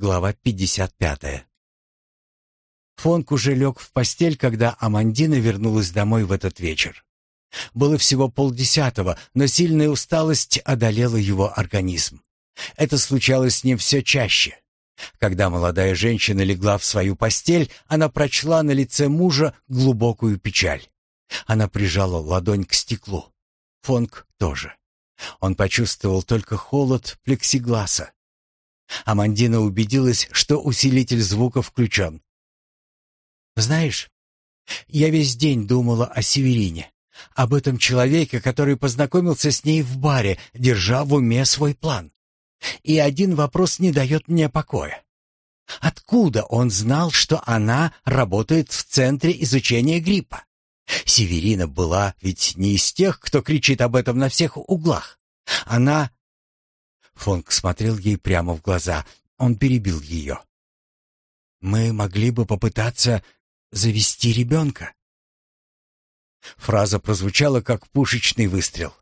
Глава 55. Фонк уже лег в постель, когда Амандина вернулась домой в этот вечер. Было всего полдесятого, но сильная усталость одолела его организм. Это случалось с ним все чаще. Когда молодая женщина легла в свою постель, она прочла на лице мужа глубокую печаль. Она прижала ладонь к стеклу. Фонк тоже. Он почувствовал только холод плексигласа. Амандина убедилась, что усилитель звука включен. «Знаешь, я весь день думала о Северине, об этом человеке, который познакомился с ней в баре, держа в уме свой план. И один вопрос не дает мне покоя. Откуда он знал, что она работает в Центре изучения гриппа? Северина была ведь не из тех, кто кричит об этом на всех углах. Она Фонг смотрел ей прямо в глаза. Он перебил ее. «Мы могли бы попытаться завести ребенка». Фраза прозвучала, как пушечный выстрел.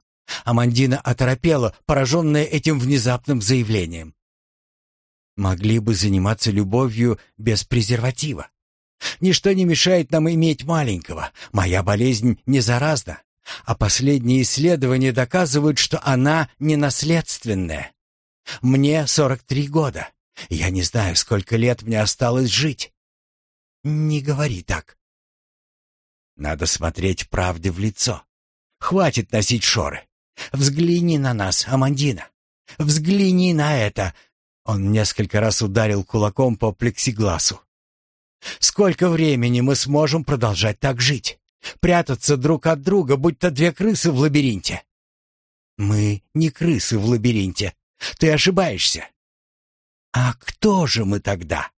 Амандина оторопела, пораженная этим внезапным заявлением. «Могли бы заниматься любовью без презерватива. Ничто не мешает нам иметь маленького. Моя болезнь не заразна, а последние исследования доказывают, что она не наследственная. Мне 43 года. Я не знаю, сколько лет мне осталось жить. Не говори так. Надо смотреть правде в лицо. Хватит носить шоры. Взгляни на нас, Амандина. Взгляни на это. Он несколько раз ударил кулаком по плексигласу. Сколько времени мы сможем продолжать так жить? Прятаться друг от друга, будто две крысы в лабиринте. Мы не крысы в лабиринте. Ты ошибаешься. А кто же мы тогда?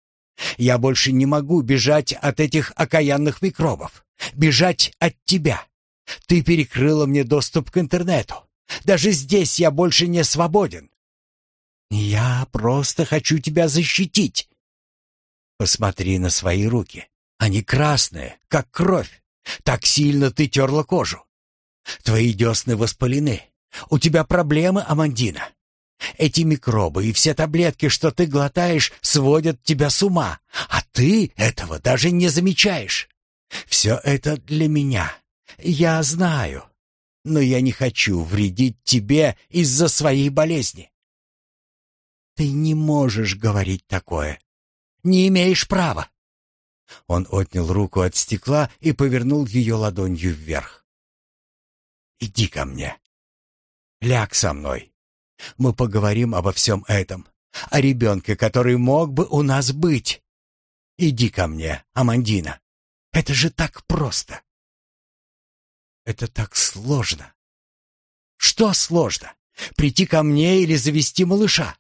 Я больше не могу бежать от этих окаянных микробов. Бежать от тебя. Ты перекрыла мне доступ к интернету. Даже здесь я больше не свободен. Я просто хочу тебя защитить. Посмотри на свои руки. Они красные, как кровь. Так сильно ты терла кожу. Твои десны воспалены. У тебя проблемы, Амандина. Эти микробы и все таблетки, что ты глотаешь, сводят тебя с ума, а ты этого даже не замечаешь. Все это для меня. Я знаю, но я не хочу вредить тебе из-за своей болезни. Ты не можешь говорить такое. Не имеешь права. Он отнял руку от стекла и повернул ее ладонью вверх. Иди ко мне. Ляг со мной. Мы поговорим обо всем этом. О ребенке, который мог бы у нас быть. Иди ко мне, Амандина. Это же так просто. Это так сложно. Что сложно? Прийти ко мне или завести малыша?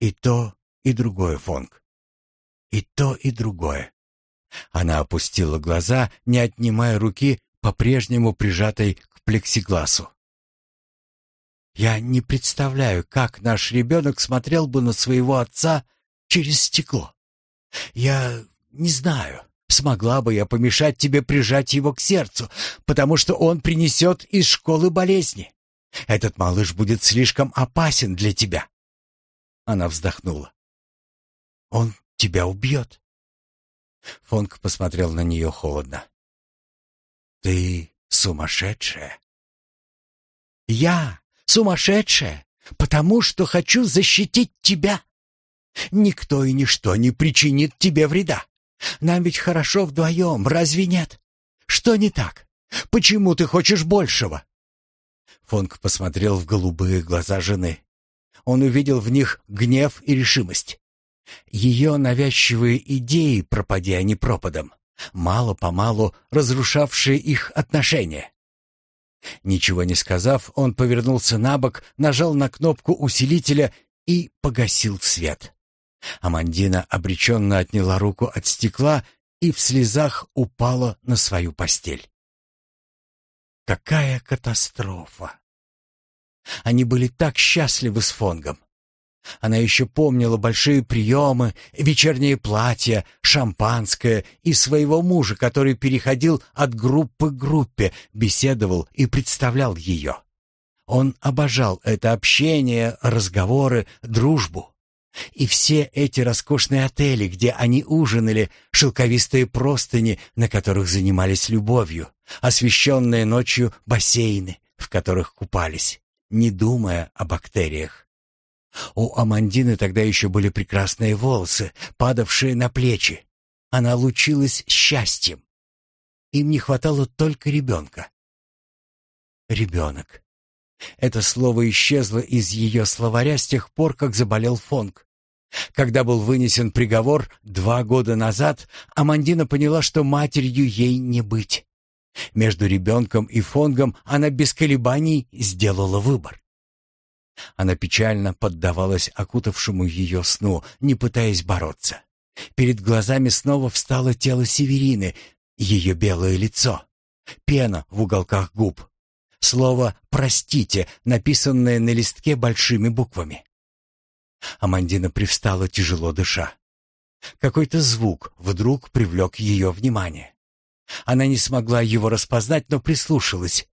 И то, и другое, Фонг. И то, и другое. Она опустила глаза, не отнимая руки, по-прежнему прижатой к плексигласу. Я не представляю, как наш ребенок смотрел бы на своего отца через стекло. Я не знаю, смогла бы я помешать тебе прижать его к сердцу, потому что он принесет из школы болезни. Этот малыш будет слишком опасен для тебя. Она вздохнула. Он тебя убьет. Фонк посмотрел на нее холодно. Ты сумасшедшая. Я Сумасшедшая, потому что хочу защитить тебя. Никто и ничто не причинит тебе вреда. Нам ведь хорошо вдвоем, разве нет? Что не так? Почему ты хочешь большего?» Фонг посмотрел в голубые глаза жены. Он увидел в них гнев и решимость. Ее навязчивые идеи, пропади они пропадом, мало-помалу разрушавшие их отношения. Ничего не сказав, он повернулся на бок, нажал на кнопку усилителя и погасил свет. Амандина обреченно отняла руку от стекла и в слезах упала на свою постель. Какая катастрофа! Они были так счастливы с Фонгом. Она еще помнила большие приемы, вечерние платья, шампанское и своего мужа, который переходил от группы к группе, беседовал и представлял ее. Он обожал это общение, разговоры, дружбу. И все эти роскошные отели, где они ужинали, шелковистые простыни, на которых занимались любовью, освещенные ночью бассейны, в которых купались, не думая о бактериях. У Амандины тогда еще были прекрасные волосы, падавшие на плечи. Она лучилась счастьем. Им не хватало только ребенка. Ребенок. Это слово исчезло из ее словаря с тех пор, как заболел Фонг. Когда был вынесен приговор два года назад, Амандина поняла, что матерью ей не быть. Между ребенком и Фонгом она без колебаний сделала выбор. Она печально поддавалась окутавшему ее сну, не пытаясь бороться. Перед глазами снова встало тело Северины, ее белое лицо, пена в уголках губ, слово «простите», написанное на листке большими буквами. Амандина привстала, тяжело дыша. Какой-то звук вдруг привлек ее внимание. Она не смогла его распознать, но прислушалась.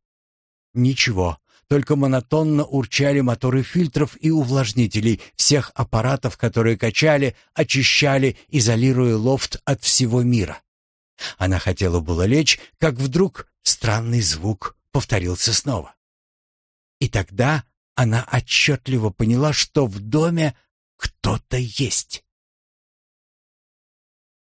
Ничего, только монотонно урчали моторы фильтров и увлажнителей всех аппаратов, которые качали, очищали, изолируя лофт от всего мира. Она хотела было лечь, как вдруг странный звук повторился снова. И тогда она отчетливо поняла, что в доме кто-то есть.